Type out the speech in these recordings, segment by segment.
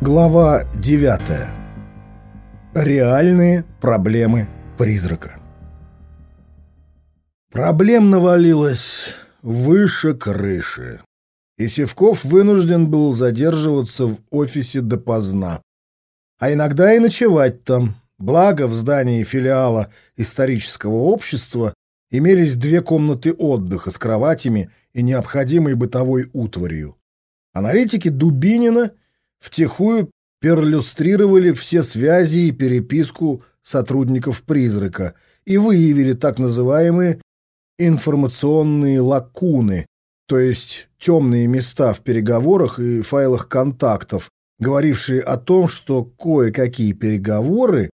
Глава 9. Реальные проблемы призрака. Проблем навалилось выше крыши, и Севков вынужден был задерживаться в офисе допоздна, а иногда и ночевать там. Благо в здании филиала исторического общества имелись две комнаты отдыха с кроватями и необходимой бытовой утварью. Аналитики Дубинина – втихую перлюстрировали все связи и переписку сотрудников «Призрака» и выявили так называемые информационные лакуны, то есть темные места в переговорах и файлах контактов, говорившие о том, что кое-какие переговоры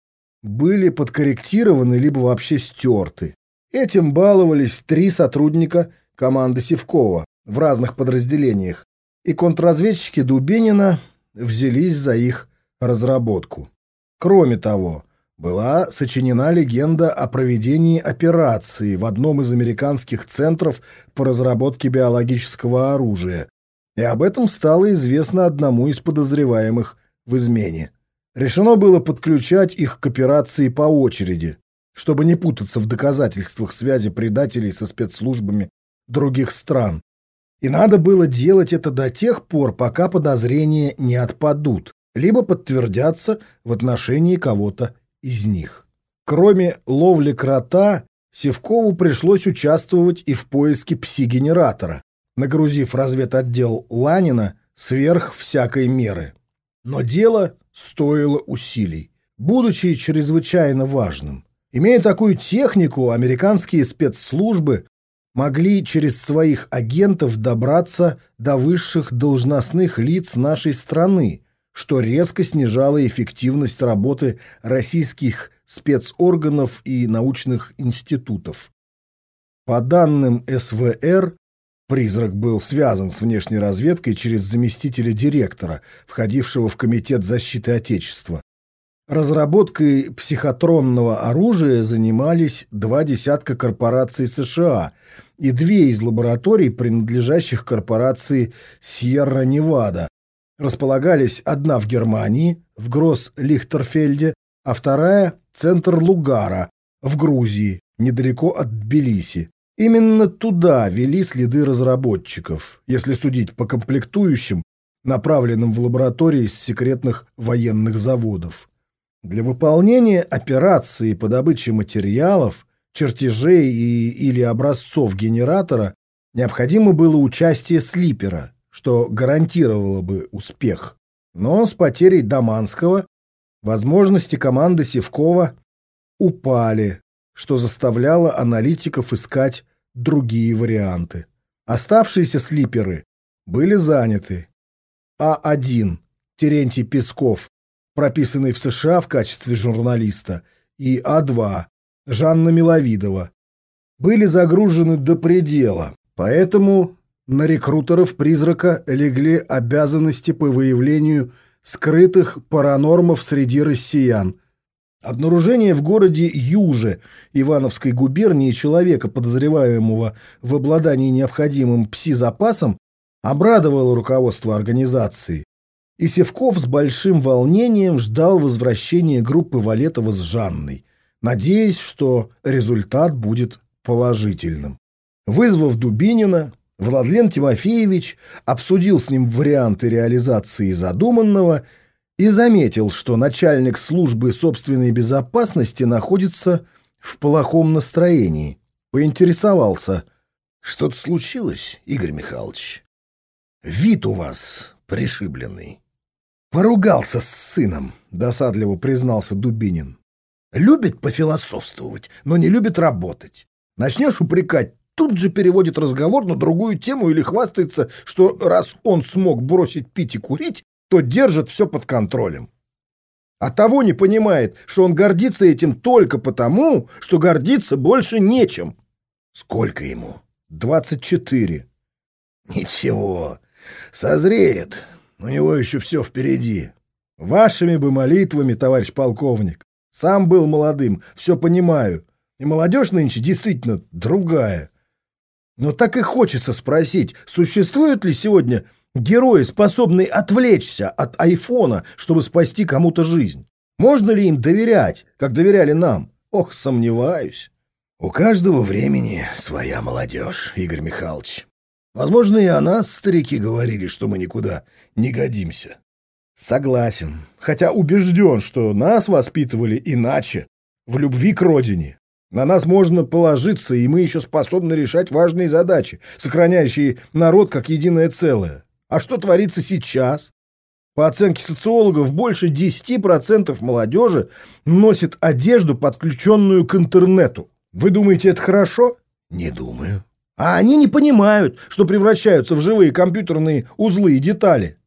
были подкорректированы либо вообще стерты. Этим баловались три сотрудника команды Севкова в разных подразделениях, и контрразведчики Дубенина взялись за их разработку. Кроме того, была сочинена легенда о проведении операции в одном из американских центров по разработке биологического оружия, и об этом стало известно одному из подозреваемых в измене. Решено было подключать их к операции по очереди, чтобы не путаться в доказательствах связи предателей со спецслужбами других стран. И надо было делать это до тех пор, пока подозрения не отпадут, либо подтвердятся в отношении кого-то из них. Кроме ловли крота, Севкову пришлось участвовать и в поиске пси-генератора, нагрузив разведотдел Ланина сверх всякой меры. Но дело стоило усилий, будучи чрезвычайно важным. Имея такую технику, американские спецслужбы могли через своих агентов добраться до высших должностных лиц нашей страны, что резко снижало эффективность работы российских спецорганов и научных институтов. По данным СВР, призрак был связан с внешней разведкой через заместителя директора, входившего в Комитет защиты Отечества, Разработкой психотронного оружия занимались два десятка корпораций США и две из лабораторий, принадлежащих корпорации Сьерра-Невада. Располагались одна в Германии, в Гросс-Лихтерфельде, а вторая – центр Лугара, в Грузии, недалеко от Тбилиси. Именно туда вели следы разработчиков, если судить по комплектующим, направленным в лаборатории с секретных военных заводов. Для выполнения операции по добыче материалов, чертежей и, или образцов генератора необходимо было участие слипера, что гарантировало бы успех. Но с потерей Даманского возможности команды Севкова упали, что заставляло аналитиков искать другие варианты. Оставшиеся слиперы были заняты. А1 Терентий Песков прописанный в США в качестве журналиста, и А2 Жанна Миловидова, были загружены до предела, поэтому на рекрутеров «Призрака» легли обязанности по выявлению скрытых паранормов среди россиян. Обнаружение в городе Юже Ивановской губернии человека, подозреваемого в обладании необходимым пси-запасом, обрадовало руководство организации, и Севков с большим волнением ждал возвращения группы Валетова с Жанной, надеясь, что результат будет положительным. Вызвав Дубинина, Владлен Тимофеевич обсудил с ним варианты реализации задуманного и заметил, что начальник службы собственной безопасности находится в плохом настроении. Поинтересовался. «Что-то случилось, Игорь Михайлович? Вид у вас пришибленный». Поругался с сыном, досадливо признался Дубинин. Любит пофилософствовать, но не любит работать. Начнешь упрекать, тут же переводит разговор на другую тему или хвастается, что раз он смог бросить пить и курить, то держит все под контролем. А того не понимает, что он гордится этим только потому, что гордиться больше нечем. Сколько ему? Двадцать четыре. Ничего, созреет, у него еще все впереди. Вашими бы молитвами, товарищ полковник. Сам был молодым, все понимаю. И молодежь нынче действительно другая. Но так и хочется спросить, существует ли сегодня Герои, способные отвлечься от айфона, чтобы спасти кому-то жизнь. Можно ли им доверять, как доверяли нам? Ох, сомневаюсь. У каждого времени своя молодежь, Игорь Михайлович. Возможно, и о нас старики говорили, что мы никуда не годимся. Согласен, хотя убежден, что нас воспитывали иначе, в любви к родине. На нас можно положиться, и мы еще способны решать важные задачи, сохраняющие народ как единое целое. А что творится сейчас? По оценке социологов, больше 10% молодежи носит одежду, подключенную к интернету. Вы думаете, это хорошо? Не думаю. А они не понимают, что превращаются в живые компьютерные узлы и детали.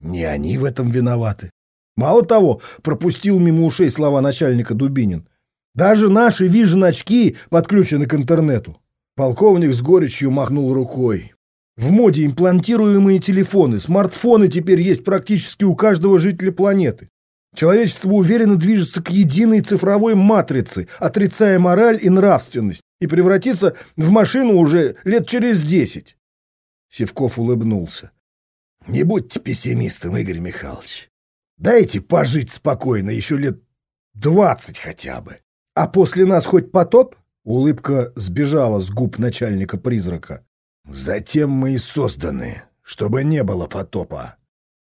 Не они в этом виноваты. Мало того, пропустил мимо ушей слова начальника Дубинин. Даже наши вижен-очки подключены к интернету. Полковник с горечью махнул рукой. В моде имплантируемые телефоны, смартфоны теперь есть практически у каждого жителя планеты. Человечество уверенно движется к единой цифровой матрице, отрицая мораль и нравственность, и превратится в машину уже лет через десять. Севков улыбнулся. Не будьте пессимистом, Игорь Михайлович. Дайте пожить спокойно еще лет двадцать хотя бы. А после нас хоть потоп? Улыбка сбежала с губ начальника призрака. Затем мы и созданы, чтобы не было потопа.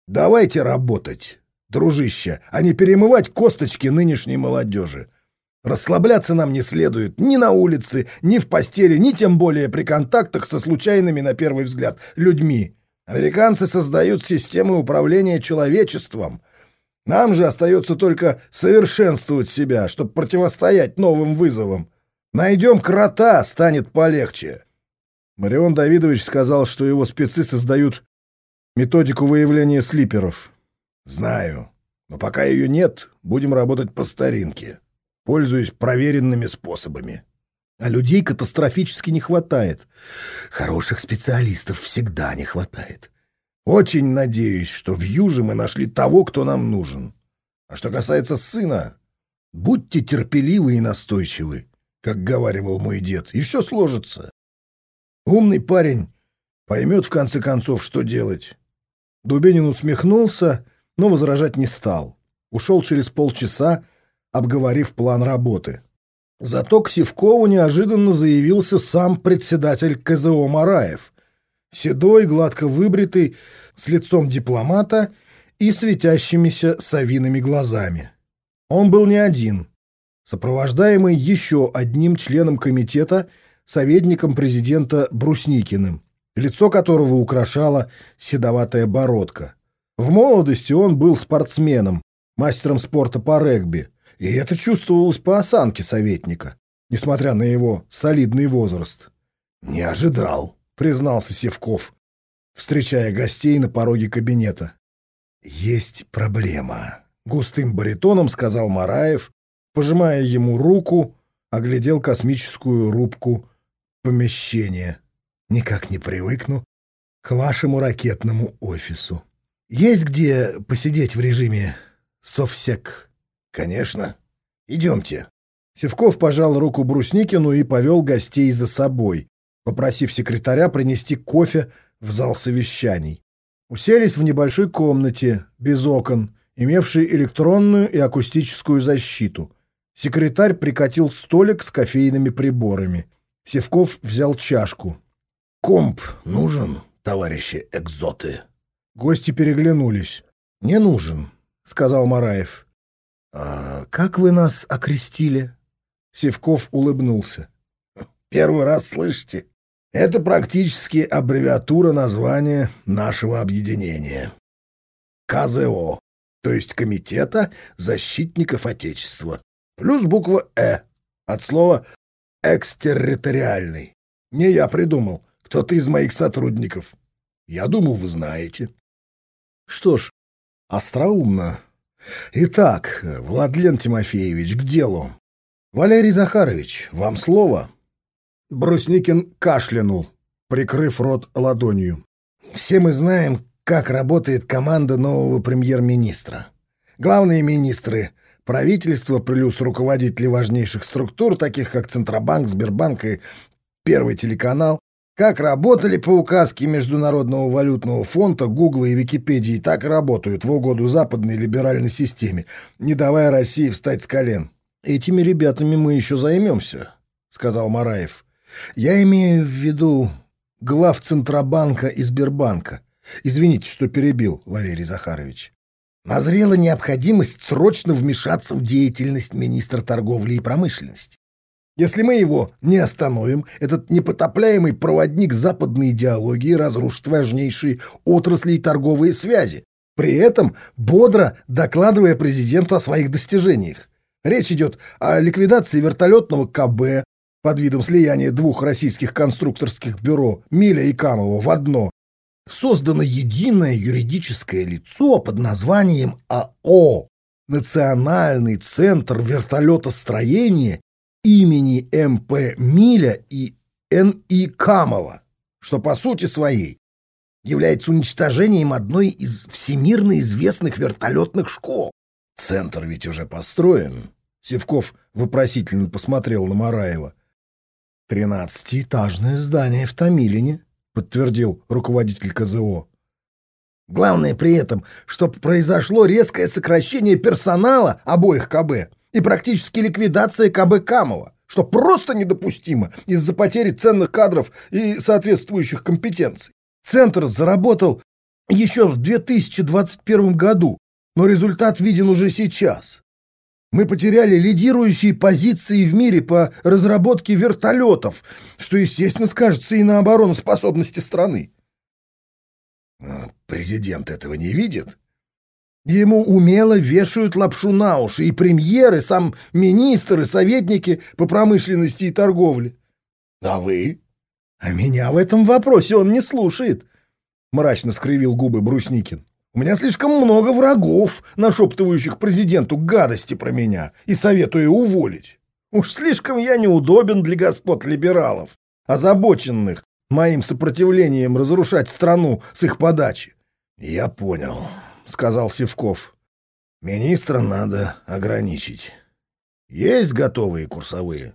Давайте работать, дружище, а не перемывать косточки нынешней молодежи. Расслабляться нам не следует ни на улице, ни в постели, ни тем более при контактах со случайными, на первый взгляд, людьми. Американцы создают системы управления человечеством — нам же остается только совершенствовать себя, чтобы противостоять новым вызовам. Найдем крота, станет полегче. Марион Давидович сказал, что его спецы создают методику выявления слиперов. Знаю, но пока ее нет, будем работать по старинке, пользуясь проверенными способами. А людей катастрофически не хватает. Хороших специалистов всегда не хватает. Очень надеюсь, что в Юже мы нашли того, кто нам нужен. А что касается сына, будьте терпеливы и настойчивы, как говаривал мой дед, и все сложится. Умный парень поймет в конце концов, что делать. Дубинин усмехнулся, но возражать не стал. Ушел через полчаса, обговорив план работы. Зато к Севкову неожиданно заявился сам председатель КЗО Мараев, седой, гладко выбритый, с лицом дипломата и светящимися совиными глазами. Он был не один, сопровождаемый еще одним членом комитета, советником президента Брусникиным, лицо которого украшала седоватая бородка. В молодости он был спортсменом, мастером спорта по регби, и это чувствовалось по осанке советника, несмотря на его солидный возраст. «Не ожидал», — признался Севков, встречая гостей на пороге кабинета. «Есть проблема», — густым баритоном сказал Мараев, пожимая ему руку, оглядел космическую рубку помещения. «Никак не привыкну к вашему ракетному офису. Есть где посидеть в режиме совсек?» «Конечно. Идемте». Севков пожал руку Брусникину и повел гостей за собой, попросив секретаря принести кофе в зал совещаний. Уселись в небольшой комнате, без окон, имевшей электронную и акустическую защиту. Секретарь прикатил столик с кофейными приборами. Севков взял чашку. «Комп нужен, товарищи экзоты?» Гости переглянулись. «Не нужен», — сказал Мараев. «А как вы нас окрестили?» Севков улыбнулся. «Первый раз слышите?» Это практически аббревиатура названия нашего объединения. КЗО, то есть Комитета защитников Отечества, плюс буква «Э» от слова «экстерриториальный». Не я придумал, кто-то из моих сотрудников. Я думал, вы знаете. Что ж, остроумно. Итак, Владлен Тимофеевич, к делу. Валерий Захарович, вам слово. Брусникин кашлянул, прикрыв рот ладонью. «Все мы знаем, как работает команда нового премьер-министра. Главные министры — правительство плюс руководители важнейших структур, таких как Центробанк, Сбербанк и Первый телеканал, Как работали по указке Международного валютного фонда, Гугла и Википедии, так и работают в угоду западной либеральной системе, не давая России встать с колен. «Этими ребятами мы еще займемся», — сказал Мараев. «Я имею в виду глав Центробанка и Сбербанка. Извините, что перебил, Валерий Захарович. Назрела необходимость срочно вмешаться в деятельность министра торговли и промышленности. Если мы его не остановим, этот непотопляемый проводник западной идеологии разрушит важнейшие отрасли и торговые связи, при этом бодро докладывая президенту о своих достижениях. Речь идет о ликвидации вертолетного КБ под видом слияния двух российских конструкторских бюро Миля и Камова в одно. Создано единое юридическое лицо под названием АО Национальный центр вертолетостроения имени М.П. Миля и Н.И. Камова, что по сути своей является уничтожением одной из всемирно известных вертолетных школ. Центр ведь уже построен. Севков вопросительно посмотрел на Мараева. «Тринадцатиэтажное здание в Томилине», — подтвердил руководитель КЗО. «Главное при этом, чтобы произошло резкое сокращение персонала обоих КБ и практически ликвидация КБ Камова, что просто недопустимо из-за потери ценных кадров и соответствующих компетенций. Центр заработал еще в 2021 году, но результат виден уже сейчас. Мы потеряли лидирующие позиции в мире по разработке вертолетов, что, естественно, скажется и на обороноспособности страны. Президент этого не видит, Ему умело вешают лапшу на уши и премьеры, сам министр, и советники по промышленности и торговле. А вы? А меня в этом вопросе он не слушает, — мрачно скривил губы Брусникин. У меня слишком много врагов, нашептывающих президенту гадости про меня и советуя уволить. Уж слишком я неудобен для господ либералов, озабоченных моим сопротивлением разрушать страну с их подачи. Я понял, — сказал Севков. «Министра надо ограничить. Есть готовые курсовые?»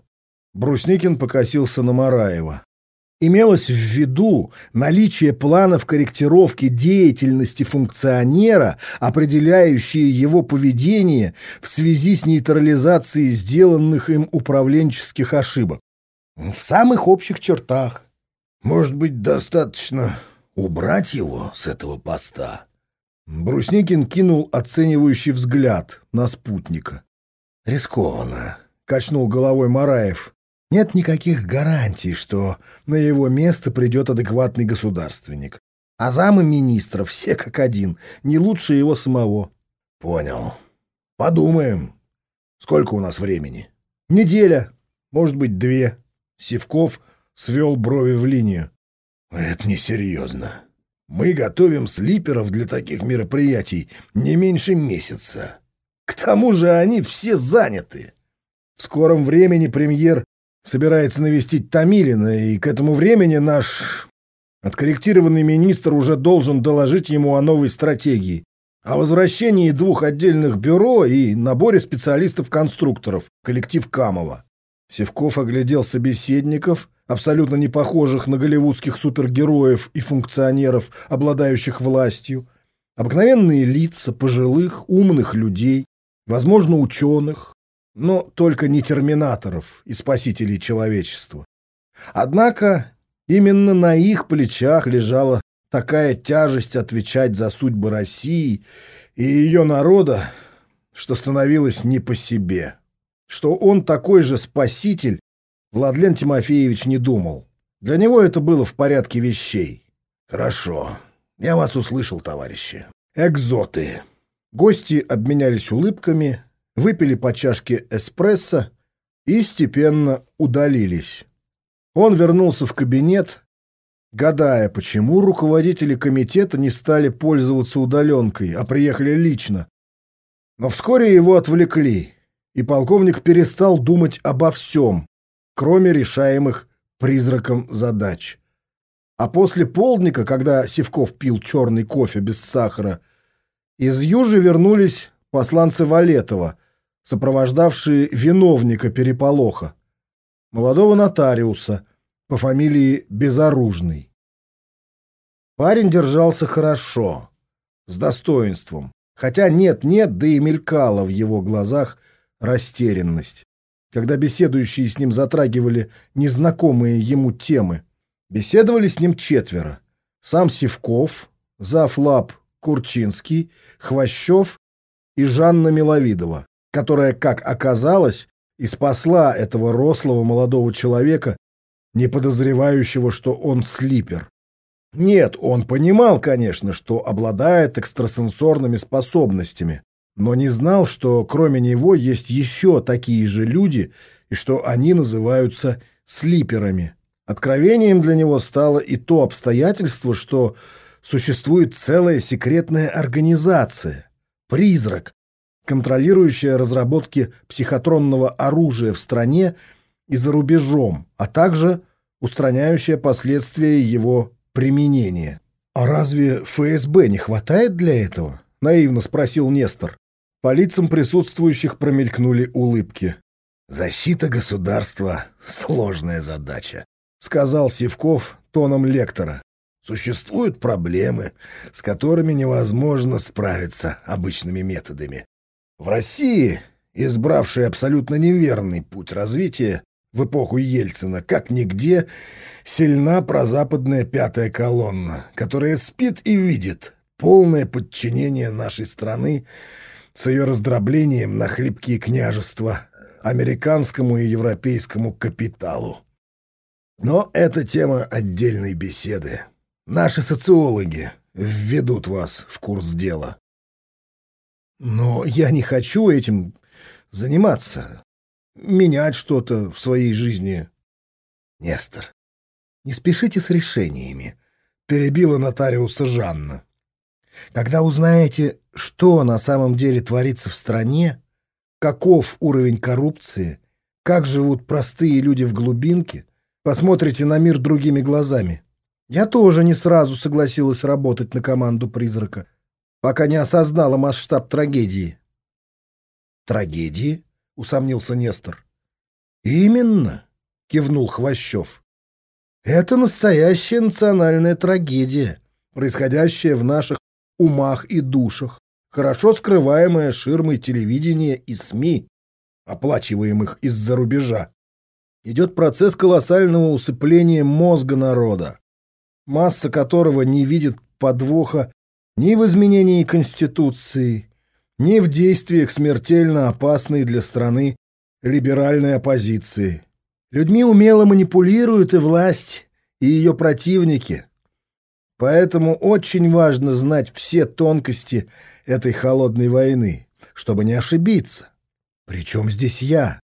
Брусникин покосился на Мараева. Имелось в виду наличие планов корректировки деятельности функционера, определяющие его поведение в связи с нейтрализацией сделанных им управленческих ошибок. В самых общих чертах. Может быть, достаточно убрать его с этого поста? Брусникин кинул оценивающий взгляд на спутника. «Рискованно», — качнул головой Мараев. «Нет никаких гарантий, что на его место придет адекватный государственник. А замы министра все как один, не лучше его самого». «Понял. Подумаем. Сколько у нас времени?» «Неделя. Может быть, две». Сивков свел брови в линию. «Это несерьезно. Мы готовим слиперов для таких мероприятий не меньше месяца. К тому же они все заняты. В скором времени премьер собирается навестить Томилина, и к этому времени наш откорректированный министр уже должен доложить ему о новой стратегии, о возвращении двух отдельных бюро и наборе специалистов-конструкторов, коллектив Камова. Севков оглядел собеседников — абсолютно не похожих на голливудских супергероев и функционеров, обладающих властью, обыкновенные лица пожилых, умных людей, возможно, ученых, но только не терминаторов и спасителей человечества. Однако именно на их плечах лежала такая тяжесть отвечать за судьбы России и ее народа, что становилось не по себе, что он такой же спаситель, Владлен Тимофеевич не думал. Для него это было в порядке вещей. «Хорошо. Я вас услышал, товарищи. Экзоты». Гости обменялись улыбками, выпили по чашке эспрессо и степенно удалились. Он вернулся в кабинет, гадая, почему руководители комитета не стали пользоваться удаленкой, а приехали лично. Но вскоре его отвлекли, и полковник перестал думать обо всем, кроме решаемых призраком задач. А после полдника, когда Севков пил черный кофе без сахара, из Южи вернулись посланцы Валетова, сопровождавшие виновника переполоха, молодого нотариуса, по фамилии Безоружный. Парень держался хорошо, с достоинством, хотя нет-нет, да и мелькала в его глазах растерянность, когда беседующие с ним затрагивали незнакомые ему темы. Беседовали с ним четверо. Сам Сивков, Зафлаб Курчинский, Хвощев и Жанна Миловидова, которая, как оказалось, и спасла этого рослого молодого человека, не подозревающего, что он слипер. Нет, он понимал, конечно, что обладает экстрасенсорными способностями, но не знал, что кроме него есть еще такие же люди и что они называются слиперами. Откровением для него стало и то обстоятельство, что существует целая секретная организация, призрак, контролирующая разработки психотронного оружия в стране и за рубежом, а также устраняющая последствия его применения. «А разве ФСБ не хватает для этого?» — наивно спросил Нестор. По лицам присутствующих промелькнули улыбки. «Защита государства — сложная задача», — сказал Сивков тоном лектора. «Существуют проблемы, с которыми невозможно справиться обычными методами. В России, избравшей абсолютно неверный путь развития в эпоху Ельцина, как нигде, сильна прозападная пятая колонна, которая спит и видит полное подчинение нашей страны с ее раздроблением на хлипкие княжества американскому и европейскому капиталу. Но это тема отдельной беседы. Наши социологи введут вас в курс дела. Но я не хочу этим заниматься, менять что-то в своей жизни. Нестор, не спешите с решениями, перебила нотариуса Жанна. Когда узнаете, что на самом деле творится в стране, каков уровень коррупции, как живут простые люди в глубинке, посмотрите на мир другими глазами. Я тоже не сразу согласилась работать на команду «Призрака» пока не осознала масштаб трагедии. «Трагедии?» — усомнился Нестор. «Именно», — кивнул Хвощев. «Это настоящая национальная трагедия, происходящая в наших умах и душах, хорошо скрываемая ширмой телевидения и СМИ, оплачиваемых из-за рубежа. Идет процесс колоссального усыпления мозга народа, масса которого не видит подвоха ни в изменении Конституции, ни в действиях смертельно опасной для страны либеральной оппозиции. Людьми умело манипулируют и власть, и ее противники. Поэтому очень важно знать все тонкости этой холодной войны, чтобы не ошибиться. Причем здесь я?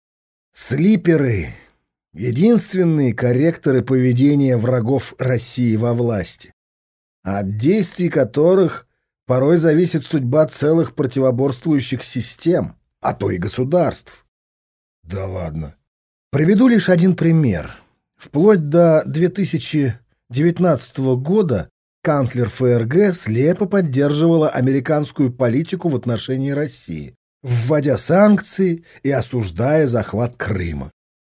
Слиперы — единственные корректоры поведения врагов России во власти от действий которых порой зависит судьба целых противоборствующих систем, а то и государств. Да ладно. Приведу лишь один пример. Вплоть до 2019 года канцлер ФРГ слепо поддерживала американскую политику в отношении России, вводя санкции и осуждая захват Крыма,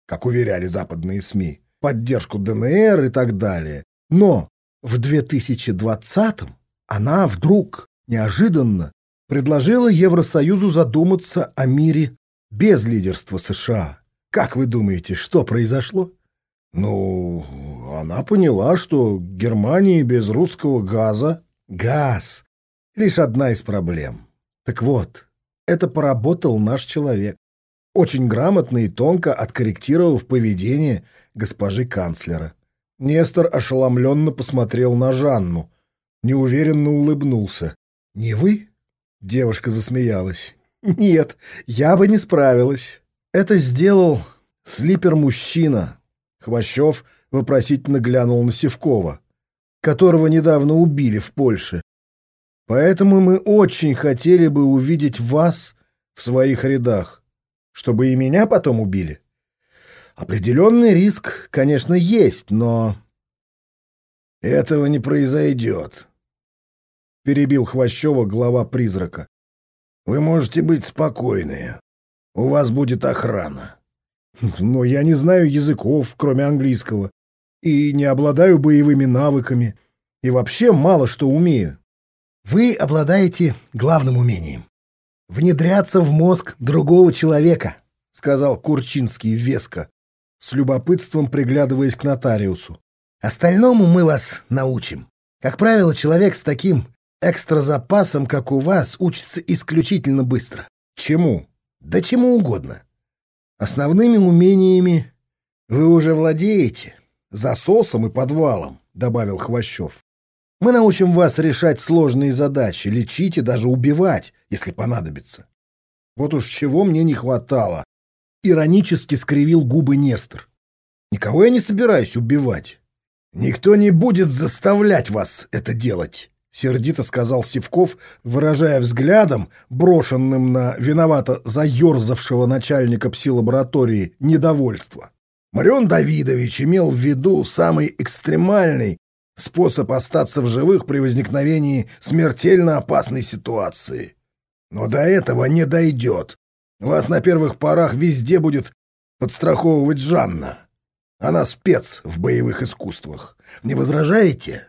как уверяли западные СМИ, поддержку ДНР и так далее. Но в 2020-м она вдруг, неожиданно, предложила Евросоюзу задуматься о мире без лидерства США. Как вы думаете, что произошло? Ну, она поняла, что Германии без русского газа... Газ — лишь одна из проблем. Так вот, это поработал наш человек, очень грамотно и тонко откорректировав поведение госпожи канцлера. Нестор ошеломленно посмотрел на Жанну, неуверенно улыбнулся. «Не вы?» — девушка засмеялась. «Нет, я бы не справилась. Это сделал слипер-мужчина». Хвощев вопросительно глянул на Севкова, которого недавно убили в Польше. «Поэтому мы очень хотели бы увидеть вас в своих рядах, чтобы и меня потом убили». Определенный риск, конечно, есть, но... Этого не произойдет, — перебил Хвощева глава призрака. Вы можете быть спокойны. У вас будет охрана. Но я не знаю языков, кроме английского. и не обладаю боевыми навыками, и вообще мало что умею. Вы обладаете главным умением — внедряться в мозг другого человека, — сказал Курчинский веско, с любопытством приглядываясь к нотариусу. Остальному мы вас научим. Как правило, человек с таким экстразапасом, как у вас, учится исключительно быстро. Чему? Да чему угодно. Основными умениями вы уже владеете. Засосом и подвалом, добавил Хвощев. Мы научим вас решать сложные задачи, лечить и даже убивать, если понадобится. Вот уж чего мне не хватало. Иронически скривил губы Нестор. Никого я не собираюсь убивать. Никто не будет заставлять вас это делать. — сердито сказал Сивков, выражая взглядом, брошенным на виновато заерзавшего начальника псилаборатории, недовольство. Марион Давидович имел в виду самый экстремальный способ остаться в живых при возникновении смертельно опасной ситуации. Но до этого не дойдет. Вас на первых порах везде будет подстраховывать Жанна. Она спец в боевых искусствах. Не возражаете?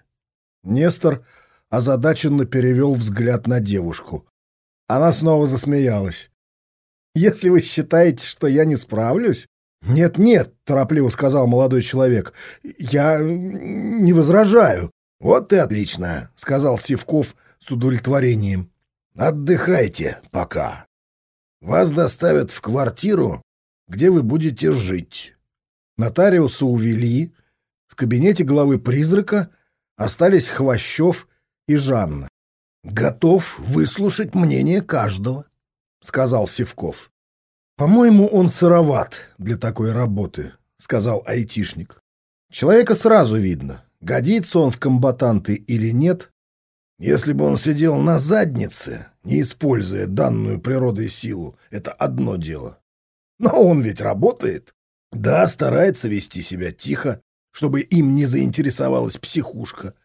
Нестор озадаченно перевел взгляд на девушку. Она снова засмеялась. «Если вы считаете, что я не справлюсь...» «Нет-нет», — торопливо сказал молодой человек, — «я не возражаю». «Вот и отлично», — сказал Сивков с удовлетворением. «Отдыхайте пока. Вас доставят в квартиру, где вы будете жить». Нотариуса увели. В кабинете главы призрака остались Хвощев и Жанна. «Готов выслушать мнение каждого», — сказал Севков. «По-моему, он сыроват для такой работы», — сказал айтишник. «Человека сразу видно, годится он в комбатанты или нет. Если бы он сидел на заднице, не используя данную природой силу, это одно дело. Но он ведь работает. Да, старается вести себя тихо, чтобы им не заинтересовалась психушка,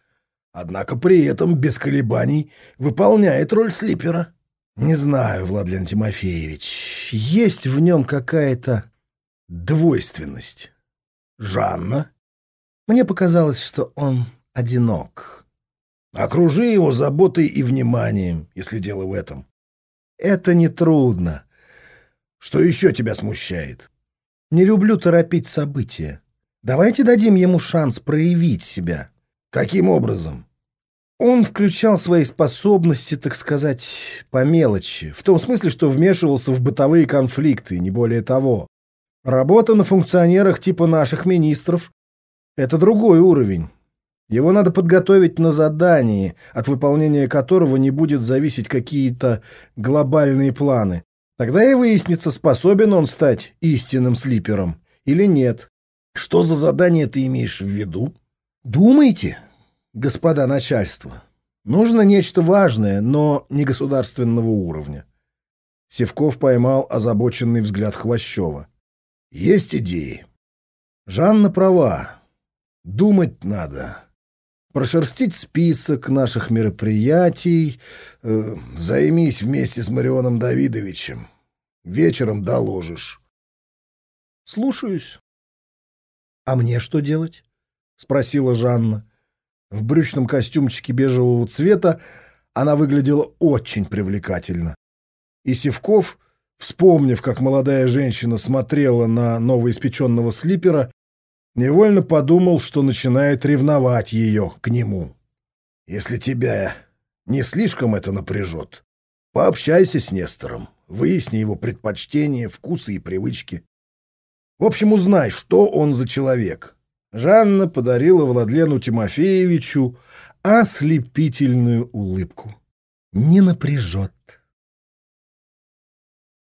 однако при этом без колебаний выполняет роль слипера. Не знаю, Владлен Тимофеевич, есть в нем какая-то двойственность. Жанна? Мне показалось, что он одинок. Окружи его заботой и вниманием, если дело в этом. Это нетрудно. Что еще тебя смущает? Не люблю торопить события. Давайте дадим ему шанс проявить себя. Каким образом? Он включал свои способности, так сказать, по мелочи, в том смысле, что вмешивался в бытовые конфликты, не более того. Работа на функционерах типа наших министров — это другой уровень. Его надо подготовить на задании, от выполнения которого не будет зависеть какие-то глобальные планы. Тогда и выяснится, способен он стать истинным слипером или нет. Что за задание ты имеешь в виду? Думайте, господа начальство. Нужно нечто важное, но не государственного уровня. Севков поймал озабоченный взгляд Хвощева. Есть идеи. Жанна права. Думать надо. Прошерстить список наших мероприятий. Э, займись вместе с Марионом Давидовичем. Вечером доложишь. Слушаюсь. А мне что делать? Спросила Жанна. В брючном костюмчике бежевого цвета она выглядела очень привлекательно. И Севков, вспомнив, как молодая женщина смотрела на новоиспеченного слипера, невольно подумал, что начинает ревновать ее к нему. «Если тебя не слишком это напряжет, пообщайся с Нестором, выясни его предпочтения, вкусы и привычки. В общем, узнай, что он за человек, Жанна подарила Владлену Тимофеевичу ослепительную улыбку. Не напряжет.